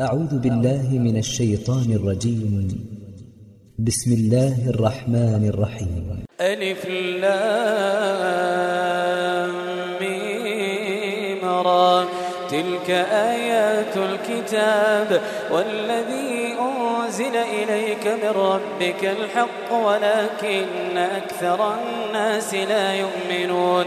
أعوذ بالله من الشيطان الرجيم. بسم الله الرحمن الرحيم. ألف لام را. تلك آيات الكتاب والذي أنزل إليك من ربك الحق ولكن أكثر الناس لا يؤمنون.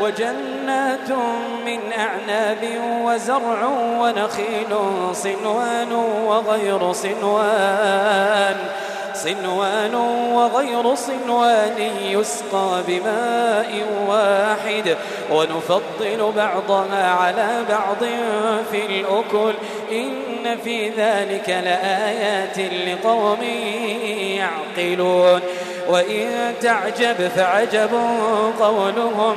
وجنات من أعناب وزرع ونخيل صنوان وغير صنوان. صنوان وغير صنوان يسقى بماء واحد. ونفضل بعضها على بعض في الأكل. إن في ذلك لآيات لقوم يعقلون. وإن تعجب فعجب قولهم.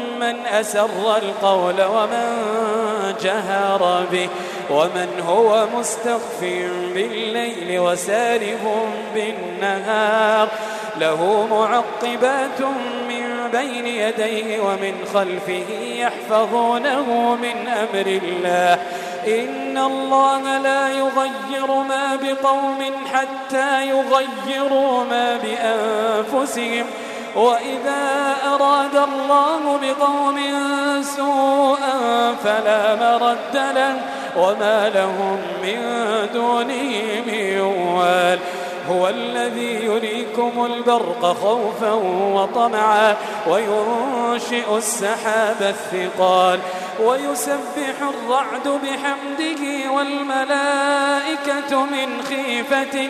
من أسر القول ومن جهر به ومن هو مستخف بالليل وسارب بالنهار له معقبات من بين يديه ومن خلفه يحفظونه من أمر الله إن الله لا يغير ما بقوم حتى يغيروا ما بأنفسهم وإذا أراد الله بقوم سوءا فلا مرد له وما لهم من دونه من وال هو الذي يريكم البرق خوفا وطمعا وينشئ السحاب الثقال ويسبح الرعد بحمده والملائكة من خيفته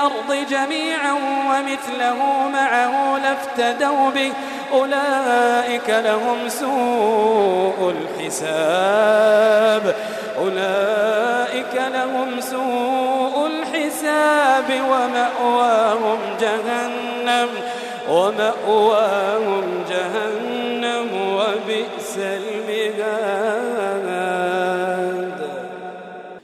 الأرض جميعا ومثله معه لافتدوا به. أولئك لهم سوء الحساب. أولئك لهم سوء الحساب ومأواهم جهنم. ومأواهم جهنم.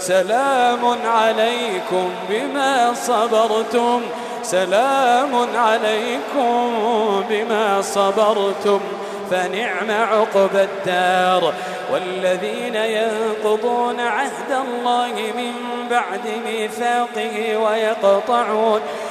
سلام عليكم بما صبرتم. سلام عليكم بما صبرتم. فنعم عقب الدار. والذين ينقضون عهد الله من بعد ميثاقه ويقطعون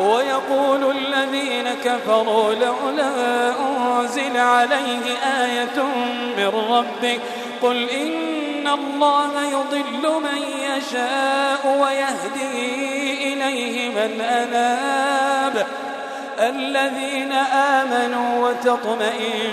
ويقول الذين كفروا لولا أنزل عليه آية من ربه قل إن الله يضل من يشاء ويهدي إليه من أناب الذين آمنوا وتطمئن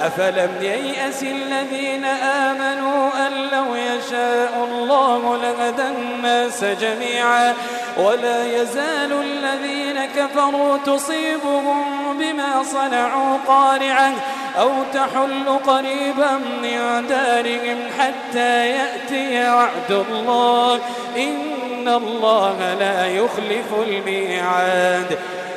أفلم ييأس الذين آمنوا أن لو يشاء الله لهدى الناس جميعا ولا يزال الذين كفروا تصيبهم بما صنعوا قارعا أو تحل قريبا من دارهم حتى يأتي وعد الله إن الله لا يخلف الميعاد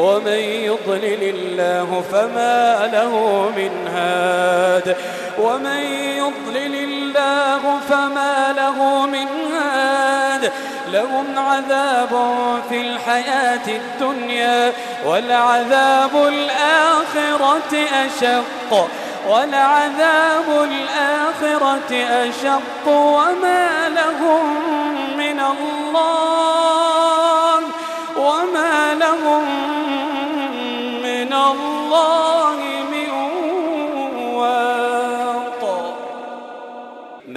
ومن يضلل الله فما له من هاد. ومن يضلل الله فما له من هاد. لهم عذاب في الحياة الدنيا والعذاب الآخرة أشق. ولعذاب الآخرة أشق. وما لهم من الله. وما لهم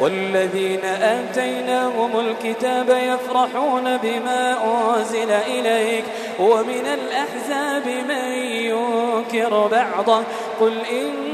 والذين آتيناهم الكتاب يفرحون بما أنزل إليك ومن الأحزاب من ينكر بعضه. قل إن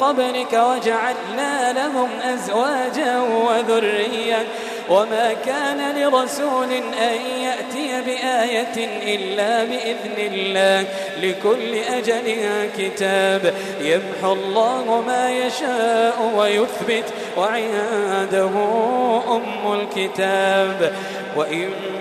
قبلك وجعلنا لهم أزواجا وذريا وما كان لرسول أن يأتي بآية إلا بإذن الله لكل أجل كتاب يمحو الله ما يشاء ويثبت وعنده أم الكتاب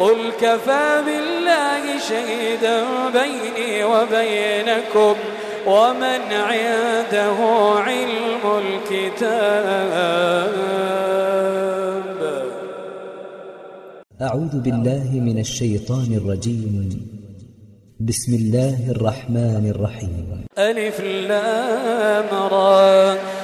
قل كفى بالله شهيدا بيني وبينكم ومن عنده علم الكتاب. أعوذ بالله من الشيطان الرجيم. بسم الله الرحمن الرحيم. ألف لام را.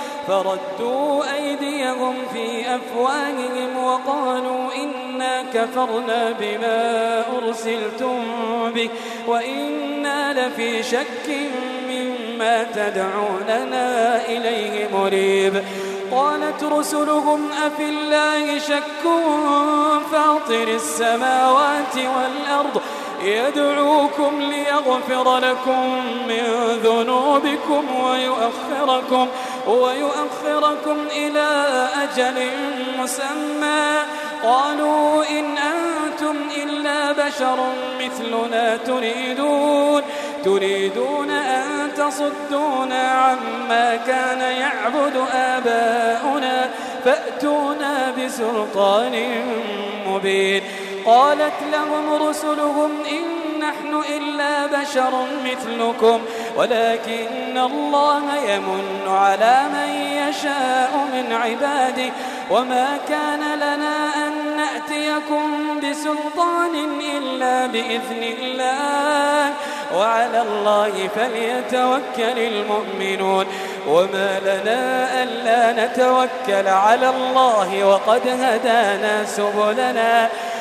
فردوا أيديهم في أفواههم وقالوا إنا كفرنا بما أرسلتم به وإنا لفي شك مما تدعوننا إليه مريب. قالت رسلهم أفي الله شك فاطر السماوات والأرض يدعوكم ليغفر لكم من ذنوبكم ويؤخركم ويؤخركم إلى أجل مسمى. قالوا إن أنتم إلا بشر مثلنا تريدون. تريدون أن تصدونا عما كان يعبد آباؤنا. فأتونا بسلطان مبين. قالت لهم رسلهم إن نحن إلا بشر مثلكم. ولكن الله يمن على من يشاء من عباده. وما كان لنا أن نأتيكم بسلطان إلا بإذن الله. وعلى الله فليتوكل المؤمنون. وما لنا ألا نتوكل على الله. وقد هدانا سبلنا.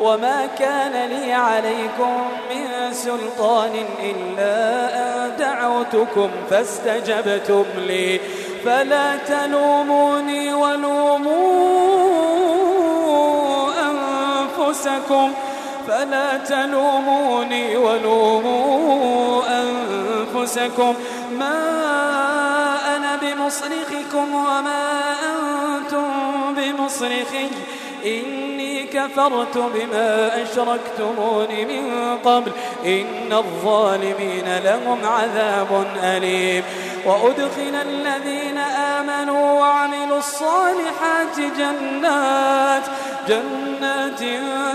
وما كان لي عليكم من سلطان إلا أن دعوتكم فاستجبتم لي. فلا تلوموني ولوموا أنفسكم. فلا تلوموني ولوموا أنفسكم. ما أنا بمصرخكم وما أنتم بمصرخي. إني كفرت بما أشركتمون من قبل إن الظالمين لهم عذاب أليم. وأدخل الذين آمنوا وعملوا الصالحات جنات جنات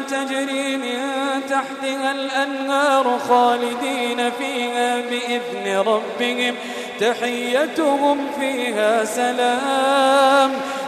تجري من تحتها الأنهار خالدين فيها بإذن ربهم تحيتهم فيها سلام.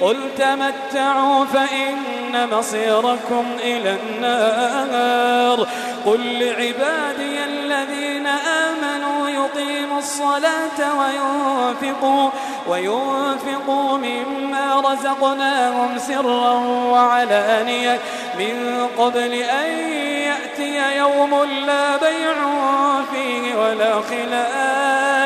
قل تمتعوا فإن مصيركم إلى النار. قل لعبادي الذين آمنوا يقيموا الصلاة وينفقوا وينفقوا مما رزقناهم سرا وعلانية. من قبل أن يأتي يوم لا بيع فيه ولا خلال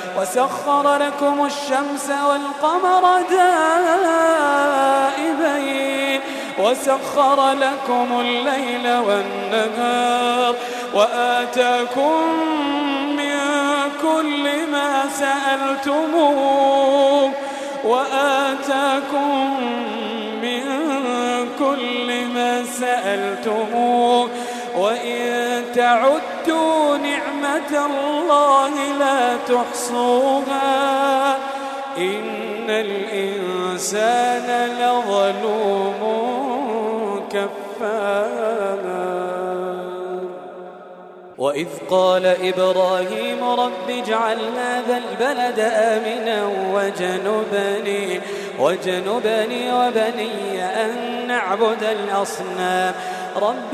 وسخر لكم الشمس والقمر دائبين وسخر لكم الليل والنهار وآتاكم من كل ما سألتموه وآتاكم من كل ما سألتموه وإن تعدوا نعمة الله لا تحصوها. إن الإنسان لظلوم كفار. وإذ قال إبراهيم رب اجعل هذا البلد آمنا وجنبني وجنبني وبني أن نعبد الأصنام. رب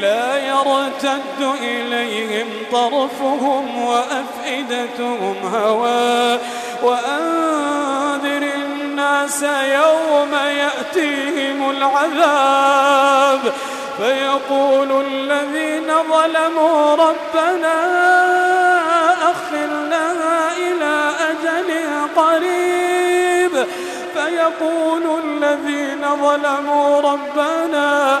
لا يرتد إليهم طرفهم وأفئدتهم هواء وأنذر الناس يوم يأتيهم العذاب. فيقول الذين ظلموا ربنا أخرنا إلى أجل قريب. فيقول الذين ظلموا ربنا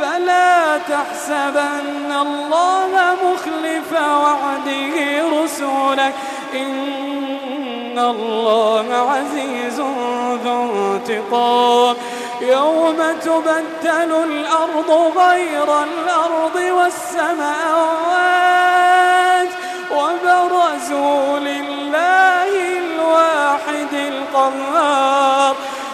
فلا تحسبن الله مخلف وعده رسوله إن الله عزيز ذو انتقام. يوم تبدل الأرض غير الأرض والسماوات. وبرزوا لله الواحد القهار.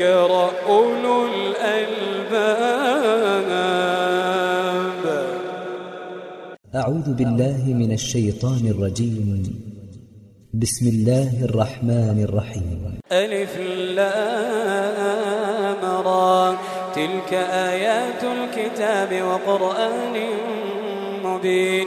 أولو الألباب. أعوذ بالله من الشيطان الرجيم. بسم الله الرحمن الرحيم. ألف لام را. تلك آيات الكتاب وقرآن مبين.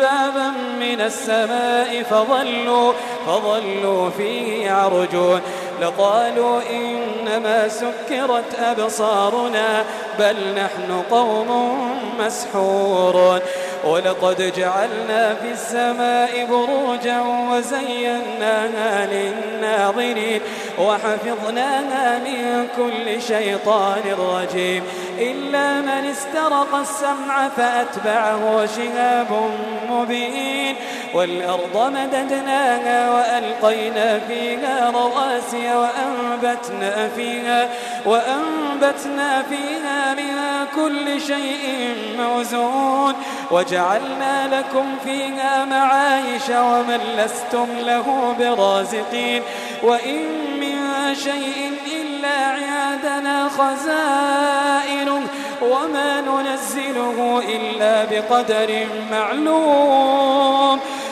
بابا من السماء فظلوا, فظلوا فيه يعرجون لقالوا إنما سكرت أبصارنا بل نحن قوم مسحورون. ولقد جعلنا في السماء بروجا وزيناها للناظرين وحفظناها من كل شيطان رجيم. إلا من استرق السمع فأتبعه شهاب مبين. والأرض مددناها وألقينا فيها رواسي وأنبتنا فيها وأنبتنا فيها من كل شيء موزون. وجعلنا لكم فيها معايش ومن لستم له برازقين. وإن من شيء إلا عيادنا خزائنه وما ننزله إلا بقدر معلوم.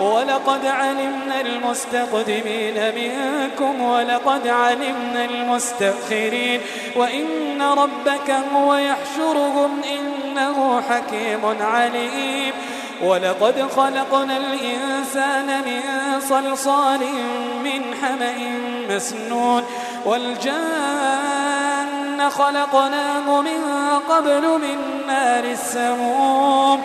ولقد علمنا المستقدمين منكم ولقد علمنا المستأخرين وإن ربك هو يحشرهم إنه حكيم عليم ولقد خلقنا الإنسان من صلصال من حمأ مسنون والجان خلقناه من قبل من نار السموم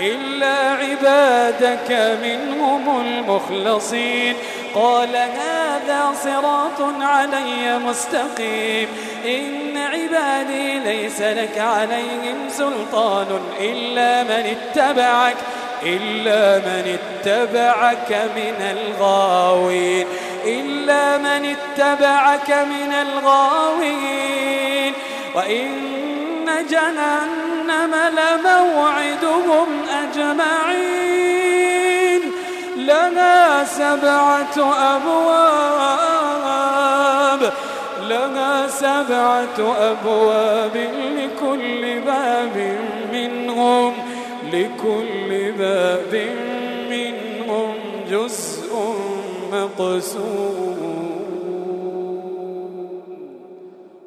إلا عبادك منهم المخلصين. قال هذا صراط علي مستقيم. إن عبادي ليس لك عليهم سلطان إلا من اتبعك إلا من اتبعك من الغاوين إلا من اتبعك من الغاوين. وإن جهنم لموعدهم أجمعين. لها سبعة أبواب لها سبعة أبواب لكل باب منهم لكل باب منهم جزء مقسوم.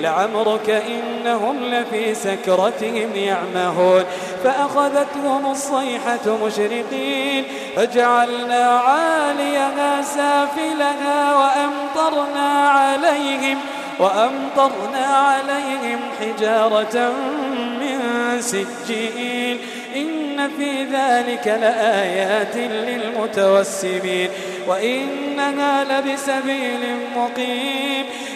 لعمرك إنهم لفي سكرتهم يعمهون. فأخذتهم الصيحة مشرقين فجعلنا عاليها سافلها وأمطرنا عليهم وأمطرنا عليهم حجارة من سجين. إن في ذلك لآيات للمتوسمين وإنها لبسبيل مقيم.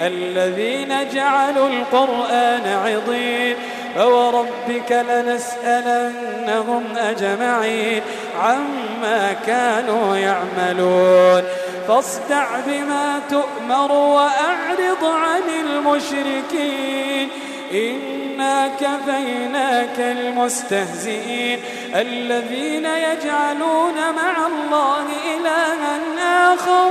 الذين جعلوا القرآن عضين. فوربك لنسألنهم أجمعين عما كانوا يعملون. فاصدع بما تؤمر وأعرض عن المشركين. إنا كفيناك المستهزئين. الذين يجعلون مع الله إلها آخر.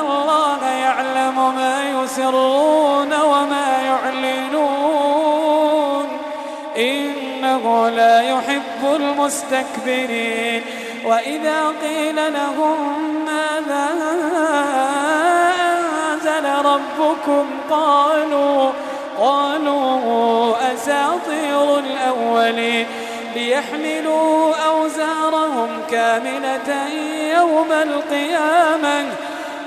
الله يعلم ما يسرون وما يعلنون إنه لا يحب المستكبرين وإذا قيل لهم ماذا أنزل ربكم قالوا قالوا أساطير الأولين ليحملوا أوزارهم كاملة يوم القيامة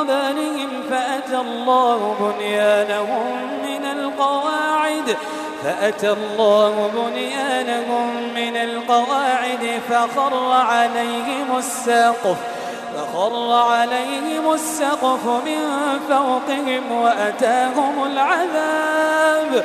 قبلهم فأتى الله بنيانهم من القواعد فأتى الله بنيانهم من القواعد فخر عليهم السقف فخر عليهم السقف من فوقهم وأتاهم العذاب.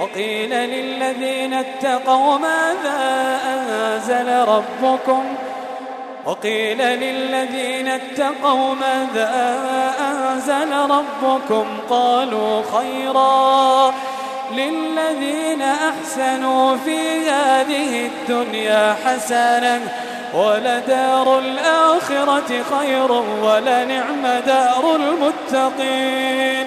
وقيل للذين اتقوا ماذا أنزل ربكم؟ وقيل للذين اتقوا ماذا أنزل ربكم؟ قالوا خيرا للذين أحسنوا في هذه الدنيا حسنة ولدار الآخرة خير ولنعم دار المتقين.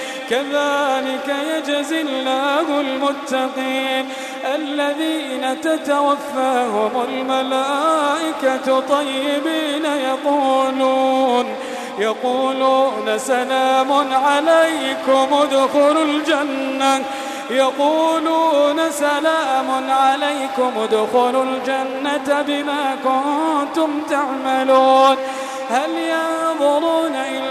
كذلك يجزي الله المتقين الذين تتوفاهم الملائكة طيبين يقولون يقولون سلام عليكم ادخلوا الجنة يقولون سلام عليكم ادخلوا الجنة بما كنتم تعملون هل ينظرون إلا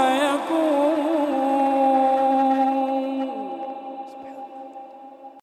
فيكون